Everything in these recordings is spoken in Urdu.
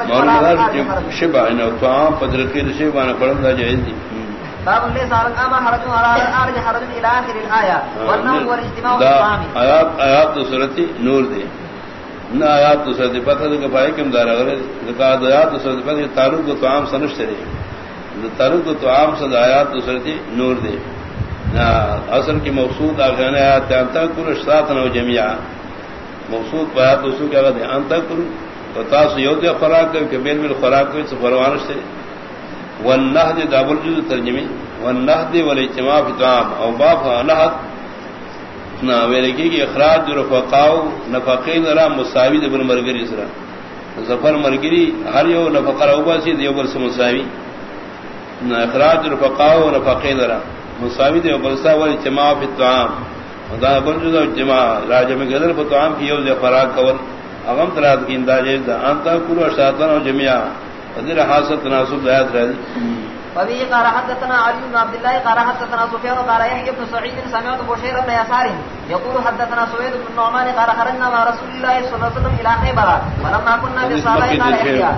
شبا طعام پدرکی شبا نے پڑھن دا جائز دی۔ باب لے سال قام حرج على ارج حرج الى اخر الايه والنوم والاجتماع والطعام آیات آیات تو سورتی نور دے۔ نہ آیات تو سورتی پتہ دے کہ پائے کم دار اگر ذکا آیات تو سورتی پتہ تعلق تو طعام سنش سے تعلق تو طعام سے آیات تو سورتی نور دے۔ اصل کی مقصود اگن آیات انت کل ساتھ نو جميعا مقصود آیات تو سو کیا کہ انت کل تو تاس یو دے خوراک کے بیل بیل خوراک کو پروانش سے والنهد دابل جزء ترجمه. والنهد والاجتماع في طعام. او باب نهد، نا ویلکی کی کہ اخراج رفقاو، نفقین را مساوی ابن مرگری سرا ظفر مرگری ہر یو نفقہ رو باسی دیو بر سے مساوی نا اخراج رفقاو نفقین را مساوی دیو بر سا والاجتماع في الطعام دا بل جزء اجتماع راجہ میں گدر پر طعام کی یو دے فراق کول. اغم ترات کی انداز دا. انتا کلو اشتاتنا و جميعا فذل حاصل تناسب ذات رہی وبه قال حدثنا علي بن عبد الله قال حدثنا سفيان قال يحيى بن سعيد سمعت بشير بن يسار يقول حدثنا سويد بن نعمان قال خرجنا مع رسول الله صلى الله عليه وسلم الى خيبر فلما كنا بصالح قال يحيى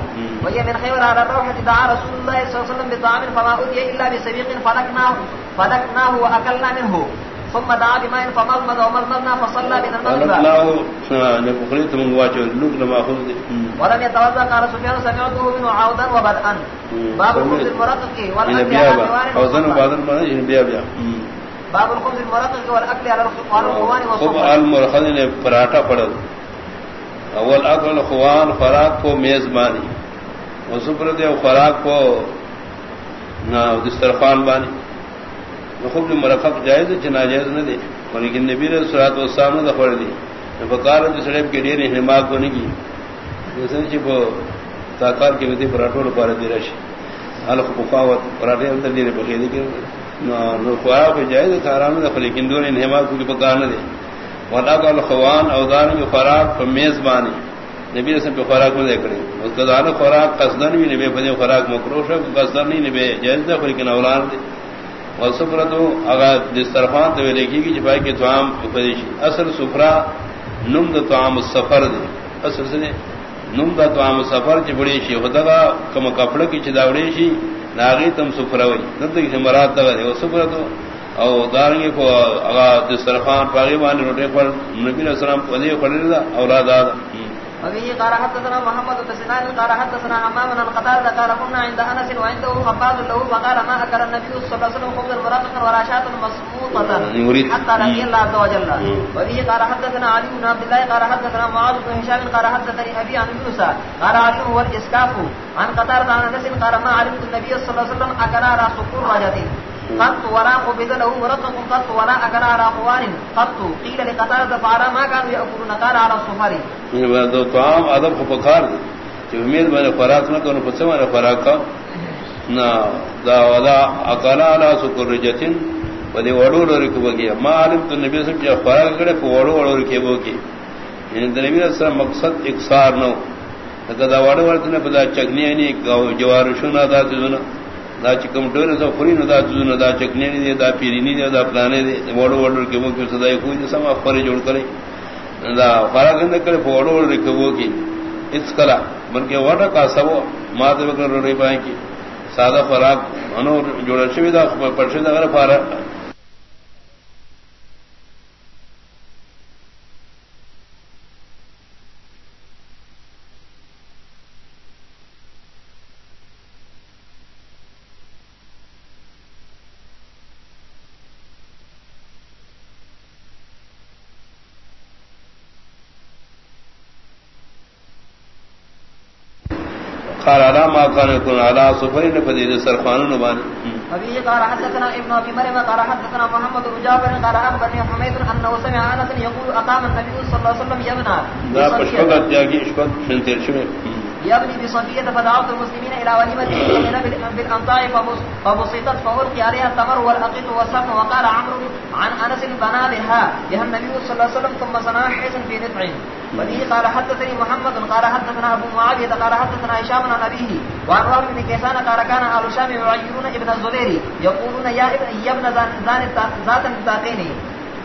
وهي من خيبر على الروحة دعا رسول الله صلى الله عليه وسلم بطعام فما أتي إلا بسبيق فلكناه, فلكناه وأكلنا منه. ثم دعا بماء فمضمض ومضمضنا فصلى بنا المغرب نفخريت من واجه اللوك لما أخذ ولم يتوضا قال سفيان سمعته من عودا وبدءا. باب الخبز المرقق والاكل على عودا وبدءا باب الخبز المرقق والاكل على الخوان والصفر المرخذ نے پراٹھا پڑا اول اکل خوان خوراک کو میزبانی۔ وسپر دے خوراک کو نہ دسترخوان بانی۔ خوب مرکب جائز چنا جائز نہ دے لیکن نبی نے سرات و سامنے دفڑ دی. بکار سڑپ کے لیے ہماق کو نہیں کی. جیسے چپ تاکار کے ودی پراٹھوں نے پارے دے رشی الخ بکاوت پراٹھے اندر دے بکے لیکن خواہ پہ جائز تھا آرام دفع لیکن دور ان ہماق کو بکار نہ دے ولا کا الخوان اوزار جو خوراک پر میزبانی نبی رسم پہ خوراک میں دیکھ رہے اس کا خوراک قصدن بھی نبے پدے خوراک مکروش ہے، قصدن نہیں نبے جائز دفع لیکن اولان دے سفر تو اگر دسترخوان تو لکھی گی جفائی کے توام پدیشی اصل سفرا نم د توام سفر دے۔ اصل سے نم دا توام سفر چ بڑی شی۔ خدا کا کم کپڑا کی چداوڑی شی۔ ناگی تم سفر ہوئی۔ نت کی مراد تگا دے۔ وہ سفر تو او دارنگی کو اگر دسترخوان پاگی وانی روٹے پر نبی علیہ السلام پدی پڑھ دا اولاد آدھا وبه قال حدثنا محمد بن قال حدثنا حمام بن قتادة قال كنا عند انس وعنده خباز له وقال ما اكل النبي صلى الله عليه وسلم خبز المرافق وراشات مسموطة حتى لقي الله عز وجل. وبه قال حدثنا علي بن عبد الله قال حدثنا معاذ بن هشام قال حدثني ابي عن يونس قال علي هو الاسكاف عن قتادة عن انس قال ما علمت النبي صلى الله عليه وسلم اكل على سكر رجتين قط ولا قبض له مرقق قط ولا اكل على خوان قط. قيل لقتادة فعلى ما كانوا يأكلون. قال على الصفر یعنی دو طعام ادب کو پکار دے کہ امید میں نے خوراک نہ کروں پچھے میں نے خوراک. کا نہ دا ولا اکلا علی سکر رجتن. ودی وڑو لوری کو گیا ما علم تو نبی صلی اللہ سے کہ خوراک کرے کو وڑو وڑو کے بو کی یعنی نبی صلی اللہ مقصد اکثار نو. دا وڑو وڑو نے بلا چگنی نہیں جوار شنا دا دنا دا چکم ڈور دا خوری نو دا دنا دا چکنی نی نہیں دا پیری نہیں دا پلانے دے وڑو وڑو کے بو کی صدا کوئی سم افر جوڑ کرے دا فارغ نہ کرے فوڑو رکھو کی اس کلا بلکہ وڑا کا سبو سب مات وکر روڑی پائیں کی سادہ فراق انو جوڑا شوی دا پرشد اگر فارغ قال على ما كان يكون على سفرين فديد سرخان نبان. ابي قال حدثنا ابن ابي مريم قال حدثنا محمد بن جابر قال اخبرني حميد انه سمع انس يقول اقام النبي صلى الله عليه وسلم يبنى ذا پشپگت جاگی اشپت شنتر شوی يبني بصفية فدعوت المسلمين إلى وليمة بالأنطاع فبسطت فألقي عليها التمر والأقيت والسمن وقال عمرو عن أنس بنا بها بها النبي صلى الله عليه وسلم ثم صنع حيثا في نفع وبه قال حدثني محمد قال حدثنا أبو معاوية قال حدثنا هشام عن أبيه وعن وهب بن كيسان قال كان أهل الشام يعيرون ابن الزبير يقولون يا ابن ذات التاقين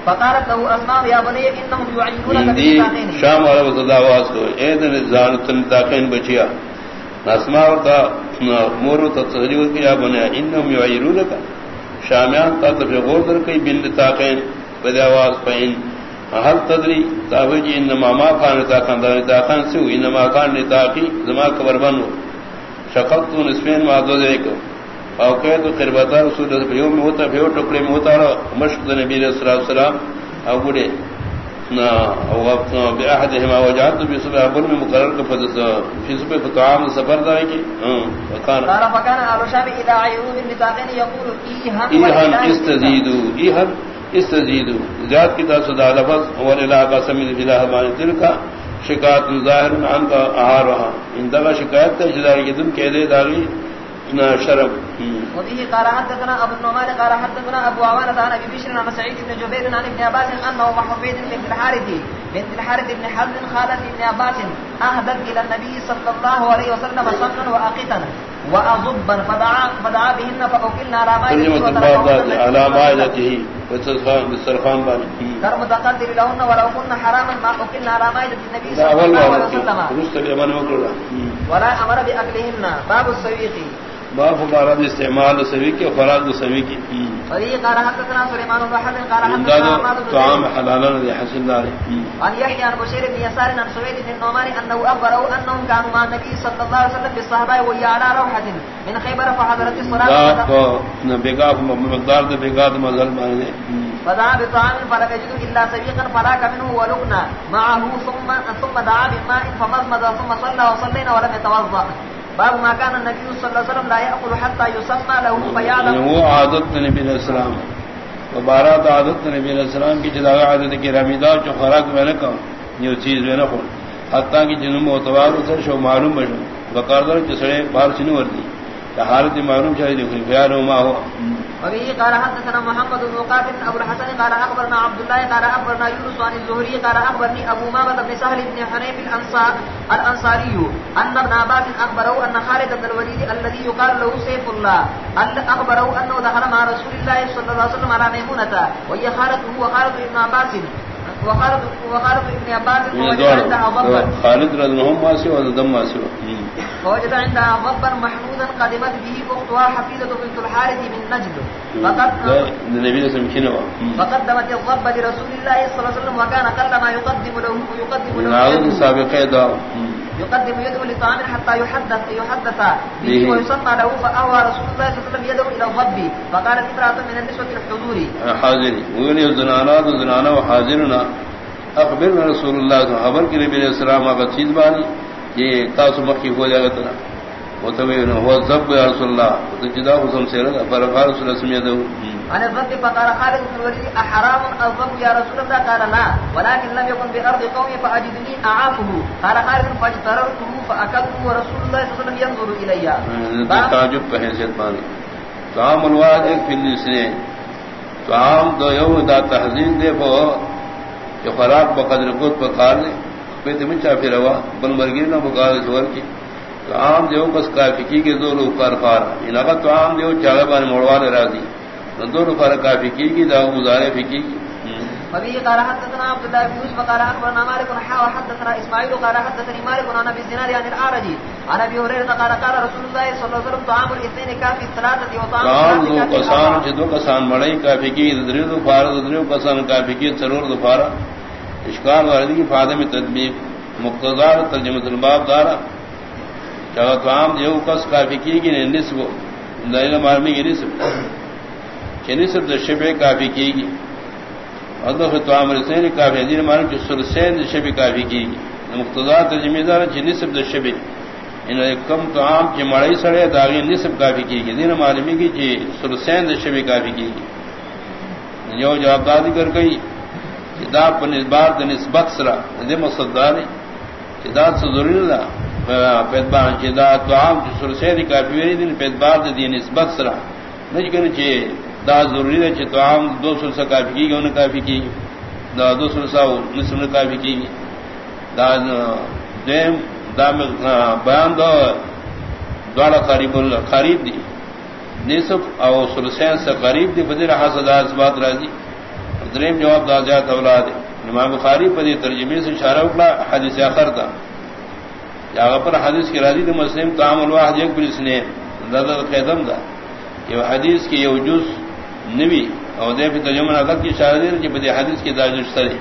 فقالت له اسماء يا بني انهم يعينونك بالتاقين شام والا وصدا آواز کو اے دن زان بچیا۔ نسما کا مور تصریف کیا بنے انہم یعیرون کا شامیان تا تفی غور در کئی بن تاقین بدی آواز پہن۔ حل تدری تاویجی انما ما کان تاقان دار تاقان سو انما کان تاقی زما کبر بنو. شقلتو نسفین ما دو دے کو او کہ تو قربتا رسول اللہ پیو میں ہوتا پیو ٹکڑے میں ہوتا رہا مشق نبی علیہ السلام او گڑے بأحدهما وجعلت في صبح أبن من مقرر في صبح فتعام سفر ذلك وكان قال فكان شام إذا عيروا من نتاقين يقول إيهن إيهن استزيدوا اس إيهن استزيدوا زياد كتاب صدى ہاں، لفظ ولله قسم في الله بان تلك شکایت ظاہر عن کا آہار اہارها ان دغه شکایت ته جدار کېدم کې دې داغي شرم۔ وبه قال حدثنا ابو النعمان، قال حدثنا ابو عوانة عن ابي بشر عن سعيد بن جبير عن ابن عباس انه محفيد بن الحارث، بنت الحارث بن حزم خالد بن عباس اهدت الى النبي صلى الله عليه وسلم صنا واقتا واظبا فدعا فدعا بهن فاكلنا على مائدته على مائدته بالسرخان باني كرم تقدر لهن ولو كن حراما ما اكلنا على مائدة النبي صلى الله عليه وسلم. ولا امر باكلهن باب السويقي باب مبارد استعمال سوی کی خوراک سوی کی قال حدثنا سليمان بن حرب قال حدثنا طعام حلالا ذي حسن دار. عن يحيى عن بشير بن يسار عن سويد بن نعمان انه اخبره انهم كانوا مع النبي صلى الله عليه وسلم بالصحابه وهي على روحه من خيبر فحضرت الصلاه بيغا مقدار بيغا مزل معنی فدعا بطعام فلم يجد الا سبيقا فلاك منه ولقنا معه ثم ثم دعا بماء فمضمض ثم صلى وصلينا ولم يتوضا باب ما كان النبي صلى الله عليه وسلم لا يأكل حتى يسمى له فيعلم یعنی هو عادت نبی علیہ السلام وبارات عادت نبی علیہ السلام کی جدا عادت کی رمیدار جو خوراک میں نہ کہوں یہ چیز میں نہ کھول حتیٰ کہ جنم اتوار اسے شو معلوم بشو بقاردر جسڑے بار چنو وردی۔ حالت معلوم چاہیے دیکھیں خیال ما ہو. وبه قال حدثنا محمد بن مقاتل ابو الحسن قال اخبرنا عبد الله قال اخبرنا يونس عن الزهري قال اخبرني ابو مامه بن سهل بن حنيف الانصار الانصاري ان ابن عباس اخبره ان خالد بن الوليد الذي يقال له سيف الله ان اخبره انه دخل مع رسول الله صلى الله عليه وسلم على ميمونه وهي خالته وخالد ابن عباس. وخالد وخالد ابن عباس خالد رضي الله عنه ودم ماسي فوجد عندها ضبا محمودا قدمت به اختها حفيظه بنت الحارث من نجد. فقد النبي صلى الله عليه وسلم فقدمت الضب لرسول الله صلى الله عليه وسلم وكان قل ما يقدم له يقدم له نعود سابقه دعوه. يقدم يده لطعام حتى يحدث يحدث به ويسمى له فأوى رسول الله صلى الله عليه وسلم يده إلى الضب فقالت امرأة من النسوة الحضور. حاضر ويقول الزنانا الزنانا وحاضرنا. أخبرنا رسول الله صلى الله عليه وسلم نبي عليه السلام أقد چیز بانی؟ یہ تاسو مخی ہو جائے گا وتوين هو الضب يا رسول الله. وتجدا حسن سيرا فرقال رسول الله سميده عن الضب فقال خالد بن الوليد احرام الضب يا رسول الله؟ قال لا. ولكن لم يكن بارض قوم فاجدني اعافه قال خالد فاجتررته فاكلته ورسول الله صلى الله عليه وسلم ينظر الي تعجب بحيثيت باني طعام الواحد في الاسنين طعام دو يوم دا تحزين دے فو جو خراب بقدر قد بقار دے. پیتے من چاپی روا بل مرگیر نہ جوار کی. تو عام دیو کس کافی کی کے دو لوگ کار ان اگر تو عام دیو چاگا بان موڑوان راضی۔ دو لوگ کار کافی کی کی دا گزارے فی کی فبه قال حدثنا عبد الله بن يوسف قال اخبرنا مالك بن حاوى حدثنا اسماعيل قال حدثني مالك عن ابي الزناد عن الاعرج عن ابي هريره قال قال رسول الله صلى الله عليه وسلم طعام الاثنين كافي الثلاثه وطعام دو کسان جدو کسان مڑئی کافی کی درو فار درو کسان کافی کی ضرور دو فار اشکال واردی کی فادم تدبیر مقتضار ترجمہ الباب دارا۔ چاہا تو عام دیو کس کافی کی گی نصف دائل مارمی کی نصف۔ کہ نصف دا شبہ کافی کی گی۔ ادو تو رسین کافی دین مارم چھ سلسین دا شبہ کافی کی گی۔ مقتضار ترجمہ دارا چھ نصف دا شبہ۔ ان کم تو عام چھ مڑائی سڑے داغی نصف کافی کی گی۔ دین مارمی کی چھ سلسین دا شبہ کافی کی گی۔ جو جواب دادی کر گئی کتاب پر نسبات نسبت سرا۔ دے مصدار کتاب سے ضروری نہ پیدبار چدا تو عام کی سرسے دی کافی ویری دن پیدبار دی نسبت سرا۔ نہیں کرنے چاہیے دا ضروری ہے تو عام دو سر کافی کی گئی انہیں کافی کی دا دو سر سا نصف نے کافی کی دا دیم دا بیان دو دوڑا قریب اللہ قریب دی۔ نصف او سلسین سے قریب دی بدر حاصل اس بات راضی دریم جواب دا زیادہ اولاد امام بخاری پر ترجمے سے اشارہ اکڑا، حدیث آخر تھا یا پر حدیث کی راضی مسلم تام الواحد ایک پولیس نے دادا قیدم دا. یہ حدیث کی یہ وجوز نبی اور دے پھر ترجمہ نقل کی شاہدین کہ بدی حدیث کی داجش سرے.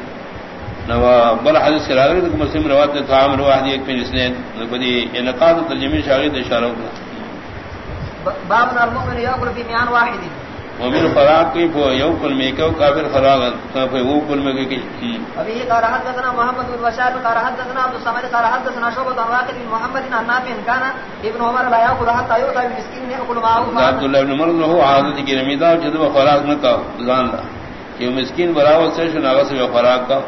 نو بل حدیث کی راضی مسلم روایت تام الواحد ایک پولیس نے بدی انقاد ترجمہ شاہد اشارہ کیا باب المؤمن يأكل في ميان واحد مومن فراق کی پو یو کل میں کیو کافر فراغ کہ وہ کل میں کی ابھی قال حدثنا محمد بن بشار قال حدثنا عبد الصمد قال حدثنا شعبة عن واقد بن محمد عن نافع كان ابن عمر لا يأكل حتى يؤتى بالمسكين يأكل معه عبد الله بن عمر له عادت کی رمیدا جد فراغ نہ کا زان لا کہ مسکین براو سے شناغ سے فراغ کا.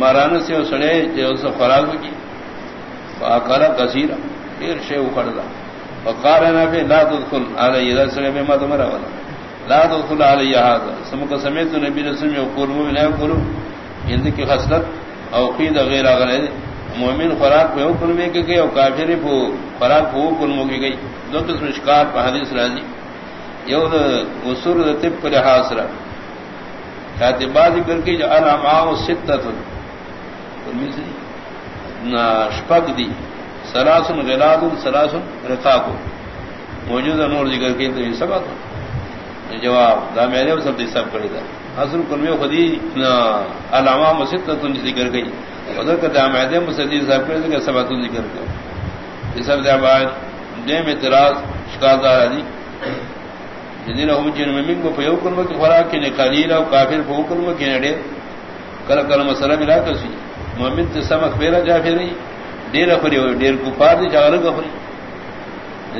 ماران سے سڑے جو سے فراغ کی. فاقرا کثیر پھر شے اکھڑ لا وقال نافع لا تدخل علي اذا سمع ما تمر ولا لا تدخل علي هذا. سمك سمعت النبي صلى الله عليه وسلم يقول مؤمن عندك خصلت او قيد غير غير مومن خوراک پہ حکم میں کہ گئی اور کافر پہ خوراک پہ حکم میں گئی. دو قسم شکار پہ حدیث راضی. یہ اصول طب پر لحاظ رہا کاتبہ ذکر کی جو الامعاء ستت شپک دی. سلاسن غلاد سلاسن رقاق موجود نور ذکر کے تو یہ سب آتا جواب، دا میں نے سب سب کری تھا اصل کل میں خودی علامہ مسد ذکر گئی ادھر کا دام ہے مسدی صاحب کر کہ سب ذکر کر یہ سب دام دیم اعتراض شکاردار علی جی. جدین ہم جن میں من کو پیو کرم کی خوراک کی نقلیل او کافر پو کرم کی نڑے کل کل مسئلہ ملا کسی مومن تے سمک پیرا جا پھر نہیں ڈیر افری ہوئی، ڈیر کفار دی چاگر افری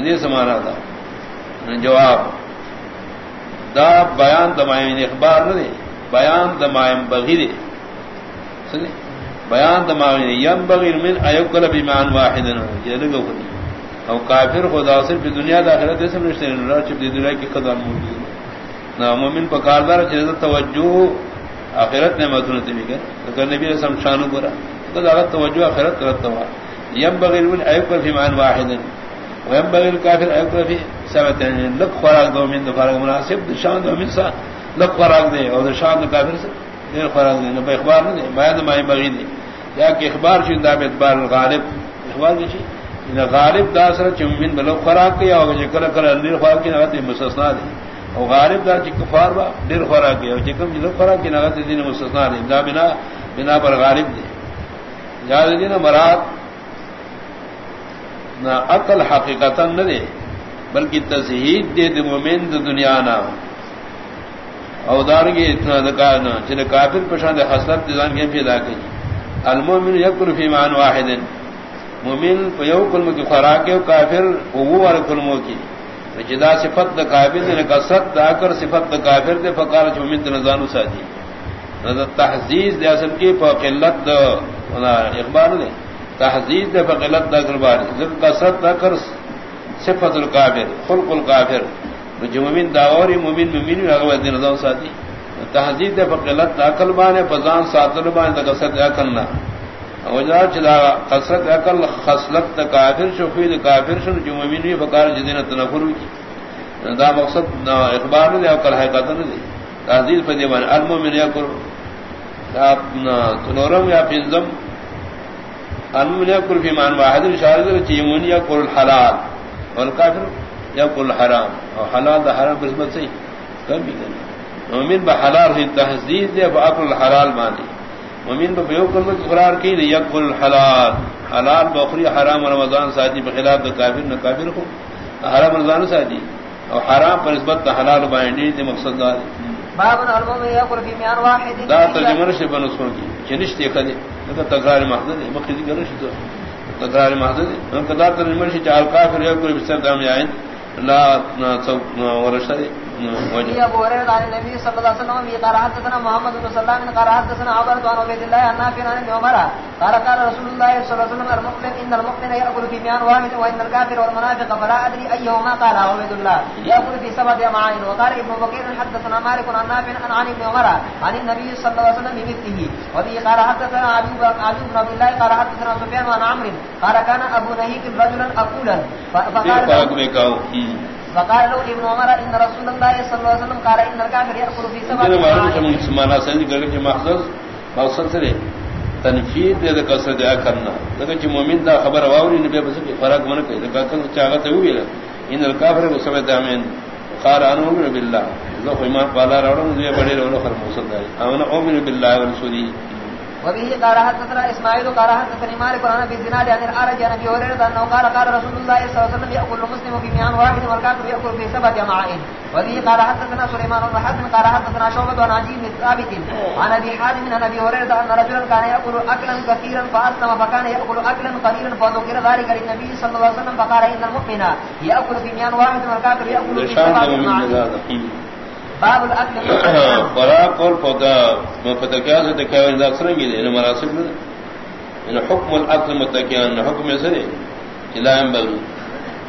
یہ سمانا تھا جواب۔ دا بیان دمائم اخبار نہ دے۔ بیان دمائم بغیر۔ بیان دمائم یم بغیر من ایوکل بیمان واحد یہ لگو خودی او کافر خدا صرف دنیا داخلت ہے سب رشتے نے چپ دی دنیا کی قدر موجود نا مومن پکاردار چیز توجہ آخرت نے مدن تے بھی کہ نبی رسم شانو برا تو توجہ آخرت کرتا ہوا ينبغي المن ايكل في مان واحد. وينبغي الكافر ايكل في سبتين. لك خوراك دو من دفارق مناسب. شان دو من سا، لك خوراك دے اور شان دو کافر سے دیر خوراک دے نبا اخبار نہ دے باید ما ينبغي دے یا کہ اخبار شو؟ دا اعتبار الغالب. اخبار کی ان غالب دا سر چمن بلو خوراک یا او جے کلا کلا دیر خوراک کی نہ مستثنا دے او غالب دا چ کفار با دیر خوراک یا چ کم جلو خوراک کی نہ دین مستثنا دے دا بنا بنا پر غالب دے یاد دین مراد نہ عقل حقیقت نہ دے، بلکہ تزہید دے دے مومن دے دنیا نا۔ اودار کے اتنا دکار نہ چلے کافر پشان حسرت دزان کے پیدا کی المومن یکل فی مان واحد۔ مومن پیو کلم کی خوراک ہے کافر وہ والے کلموں کی۔ جدا صفت دا کافر دے کثرت دا کر صفت دا کافر دے فقار مومن دے نزانو ساتھی۔ تحزیز دے اصل کی قلت دا اخبار دے۔ تحزید دے فقلت دا کرباری ذکر کسرت دا کر صفت القافر خلق القافر جو ممین داوری ممین ممین اغوی دین ازاو ساتھی۔ تحزید دے فقلت دا کل بانے فضان ساتر بانے دا کسرت اکلنا وجہ چلا کسرت اکل خسلت دا کافر شفید کافر شن جو ممین بھی فقار جدین تنفرو کی دا مقصد دا اخبار دے اکل حقیقت دے۔ تحزید پہ دیوان المومن یا کرو۔ تنورم یا پینزم ان يكل في مان واحد اشاره تيمون يكل الحلال والكافر يكل الحرام او حلال ده حرام قسمت صحیح کم بھی کرنا مومن بحلال ہی تحذیر دے باکل الحلال مانی مومن بہو کلمہ کی قرار کی دے یکل الحلال حلال۔ بخری حرام رمضان ساتھی بخلاف دا کافر نہ کافر حرام رمضان ساتھی اور حرام پر نسبت حلال بائنڈی دے مقصد دار باب المؤمن يأكل في ميان واحد۔ دا ترجمہ نشتے بنسوں کی چنشتے خدے۔ تکرار محدود ہے مخدی تکرار محدود ان قدار ترجمہ چار کافر ہے کوئی بستر دام جائیں لا ابو هريره عن النبي صلى الله عليه وسلم قال حدثنا محمد بن سلام قال حدثنا عبد بن عبد الله عن نافع عن عمر قال قال رسول الله صلى الله عليه وسلم المؤمن ان المؤمن ياكل في ميان واحد وان الكافر والمنافق فلا ادري ايهما قال عبد الله. ياكل في سبع امعاء وقال ابن بكير حدثنا مالك عن نافع عن عن ابن عمر عن النبي صلى الله عليه وسلم بمثله وبه قال حدثنا علي بن عبد الله قال حدثنا سفيان عن عمرو قال كان ابو نهيك رجلا اقولا فقال وقال له ابن عمر ان رسول الله صلى الله عليه وسلم قال ان الكافر ياكل في سبع سمانا سنج کر کے مقصد مقصد سے تنفید دے کسر دیا کرنا لیکن چی مومن دا خبر واوری نبی بس کی فرق من کئی لیکن کسر چاہتا ہوئی لے ان الکافر کو سمجھتا امین قال انا اؤمن بالله ذو ایمان والا راڑوں نے بڑے رولو خر موصل ہے انا اؤمن بالله ورسوله وبه قال حدثنا اسماعيل قال حدثني مالك عن ابي زناد عن الارج عن ابي هريره انه قال قال رسول الله صلى الله عليه وسلم ياكل المسلم في ميان واحد والكافر ياكل في سبعه امعاء وبه قال حدثنا سليمان بن حرب قال حدثنا شعبة عن عجيب بن ثابت عن ابي حازم عن ابي هريره ان رجلا كان ياكل اكلا كثيرا فاسلم فكان ياكل اكلا قليلا فذكر ذلك للنبي صلى الله عليه وسلم فقال ان المؤمن ياكل في ميان واحد والكافر ياكل في سبعه امعاء باب الاكل فراق اور پودا متکیا سے تکیا ان اکثر مناسب میں ان یعنی حکم الاكل متکیان حکم سرے الہم بل.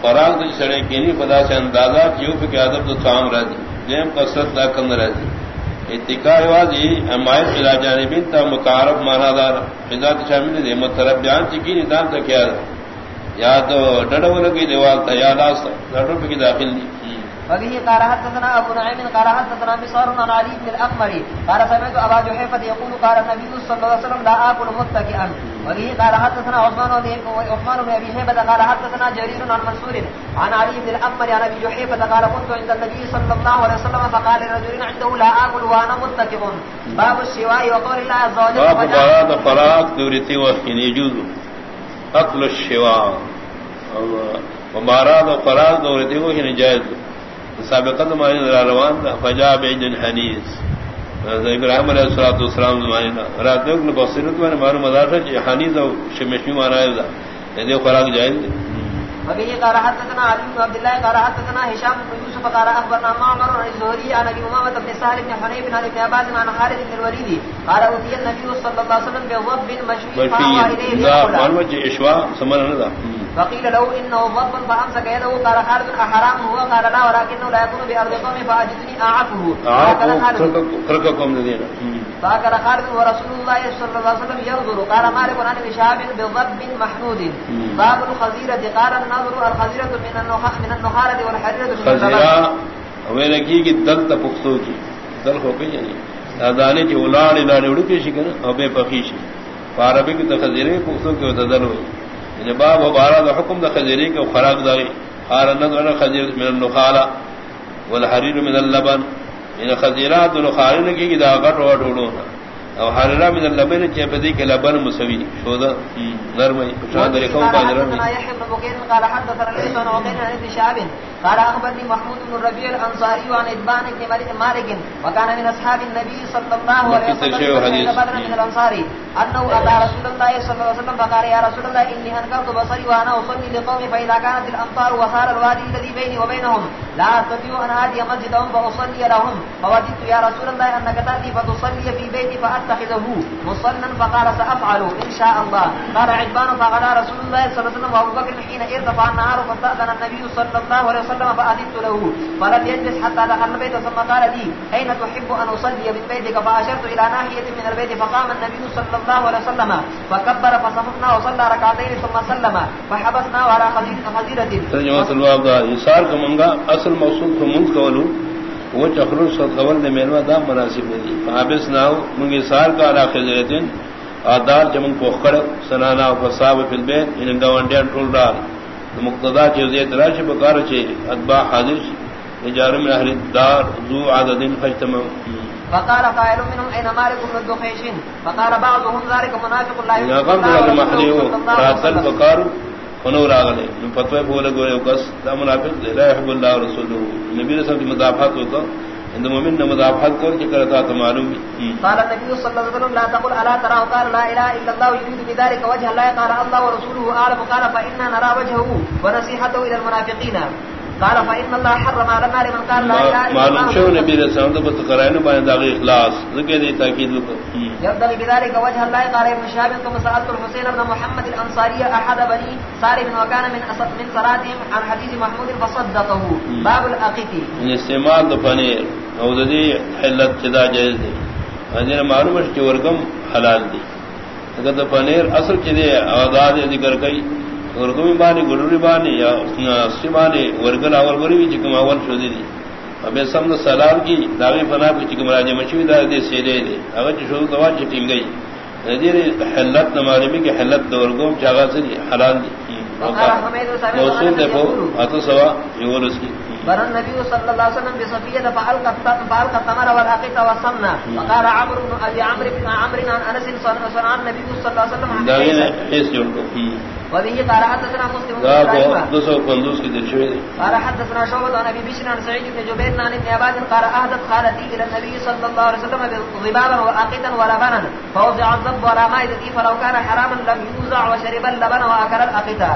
فراق دی سڑے کینی پدا سے اندازہ کیو کہ ادب تو کام رہ دی دیم کثرت لا کم رہ دی اتکا وادی امائل الى جانبین تا مقارب مانا دار ذات شامل دی مترب بیان چکی نظام تکیا یا تو ڈڑو لگی دیوال تا یا لاس ڈڑو کی داخل دی وبه قال حدثنا ابو نعيم قال حدثنا بصار بن علي بن الاقمر قال سمعت ابا جحيفه يقول قال النبي صلى الله عليه وسلم لا اكل متكئا. وبه قال حدثنا عثمان بن عثمان بن ابي هيبه قال حدثنا جرير عن منصور عن علي بن الاقمر عن ابي جحيفه قال كنت عند النبي صلى الله عليه وسلم فقال لرجل عنده لا اكل وانا متكئ. باب الشواء وقول الله عز وجل باب باب فراق دورتي وحين يجوز. اكل الشواء. وماراد فراق دورتي وحين جائز سابقت معنی روان تھا فجا بیجن حنیس ابراہیم علیہ الصلوۃ والسلام زمانہ رات میں بصیرت میں معلوم مدار ہے کہ حنیز او شمشی مانا ہے یہ خوراک جائز وبه قال حدثنا علي بن عبد الله قال حدثنا هشام بن يوسف قال اخبرنا معمر عن الزهري عن ابي امامه بن سهل بن حنيف عن ابن عباس عن خالد بن الوليد قال اوتي النبي صلى الله عليه وسلم بوضب مشوي فهو اليه يقول معلومه اشواء سمعنا فقيل له انه ضب فامسك يده قال خالد حرام هو قال لا ولكنه لا يكون بارض قوم فاجدني اعفه فاكر خالد. ورسول الله صلى الله عليه وسلم ينظر قال مالك عن شهاب بضب محمود. باب الخزيرة قال النظر الخزيرة من النخاء من النخالة والحريرة من الخزيرة ہمیں لگی کہ دل تا پختو کی. دل ہو گئی یعنی. دانے کی الاڑ الاڑ اڑ کے شکن اور بے پخیشی. پاربی کی تخذیرے پختو کے دل ہوئی یعنی باب و بارہ دا حکم دا خزیری کے خراق داری خار النظر خزیر من النخالہ والحریر من اللبن. یعنی خزیرات الخارن کی دا غٹ و ڈوڑونا او حررا من اللبن چے پدی کے لبن مسوی. شودا نرمئی شان دے کو با نرمئی قال اخبرني محمود بن الربيع الانصاري عن ابان بن مالك وكان من اصحاب النبي صلى الله عليه وسلم بدر من الانصاري انه اتى رسول الله صلى الله عليه وسلم فقال يا رسول الله اني انكرت بصري وانا اصلي لقومي فاذا كانت الامطار وصار الوادي الذي بيني وبينهم لا استطيع ان اتي مسجدهم فاصلي لهم. فوجدت يا رسول الله انك تاتي فتصلي في بيتي فاتخذه مصلى فقال سافعل ان شاء الله. قال عجبان فقال رسول الله صلى الله عليه وسلم وابو بكر حين ارتفع النهار فاستاذن النبي صلى الله عليه وسلم وسلم له. فلم يجلس حتى دخل البيت ثم قال لي أين تحب أن أصلي من بيتك؟ فأشرت إلى ناحية من البيت فقام النبي صلى الله عليه وسلم فكبر فصففنا وصلى ركعتين ثم سلم. فحبسنا على خزيرة ترجمة الباب دا يسار كمانگا اصل موصول كمونت كولو وہ چخرون صد قبل نے میروا دا مناسب نہیں فحبس ناو منگی سار کا علا خزیرتین آدار جمن پوخکڑ سنانا و فصاب فی البیت انگا وانڈیان ٹول ڈال مقتدا چیزیں تراش بکار چے ادبا حاضر اجار من اہل الدار ذو عدد فاجتمع فقال قائل منهم اين مالك بن الدخيش فقال بعضهم ذلك منافق قال محليو راتل فنور ونور اغلے من فتوی بولے گوے کس دا منافق لا يحب اللہ ورسوله نبی رسول کی مدافعت ہوتا عند مومن نے مدافعت کر کے کرتا تو معلوم قال نبی صلی اللہ علیہ وسلم، لا تقل الا ترى قال لا اله الا الله يريد بذلك وجه الله. قال الله ورسوله اعلم. قال فإنا نرى وجهه ونصيحته الى المنافقين. قال فإن الله حرم على النار من قال لا اله الا الله. معلوم شو نبی رسول اللہ بت قرائن با دا اخلاص. ذکر دی تاکید لو يبدل بذلك وجه الله قال ابن شهاب كما سألت الحسين بن محمد الانصاري احد بني سالم وكان من اسد من صلاتهم عن حديث محمود فصدقه. باب الاقيق استعمال دو پنیر. او حلت چدا جائز دی. اجر معلوم ہے کہ ورگم حلال دی. اگر تو پنیر اصل چدے آزاد ذکر کئی. ورگم بانی گڑری بانی یا اسی بانی ورگل گری بھی چکم اول شدی دی. اب سمد سلام کی داغی فنا کو چکم راجہ مشوی دا دے سیدے دے اگر چ شروع دوا چ ٹنگ گئی. حلت نمالمی کی حلت دورگوم چاگا سے حلال دی. موصول دیکھو اتو سوا یور اس کی. بر النبي صلى الله عليه وسلم بصفيه فعل فعل التمر والعقيق والصمنا وقال عمرو بن ابي عمرو بن عمرو عن انس صلى الله عليه وسلم داغين حس جوړ کو وبه قال حدثنا مسلم قال حدثنا شعبة عن ابي بشر عن سعيد بن جبير عن ابن عباس قال احدث خالتي الى النبي صلى الله عليه وسلم بضبابا وعقيدا ولبنا فوزع الضب ولا مائدتي فلو كان حراما لم يوزع وشرب اللبن واكل العقيدا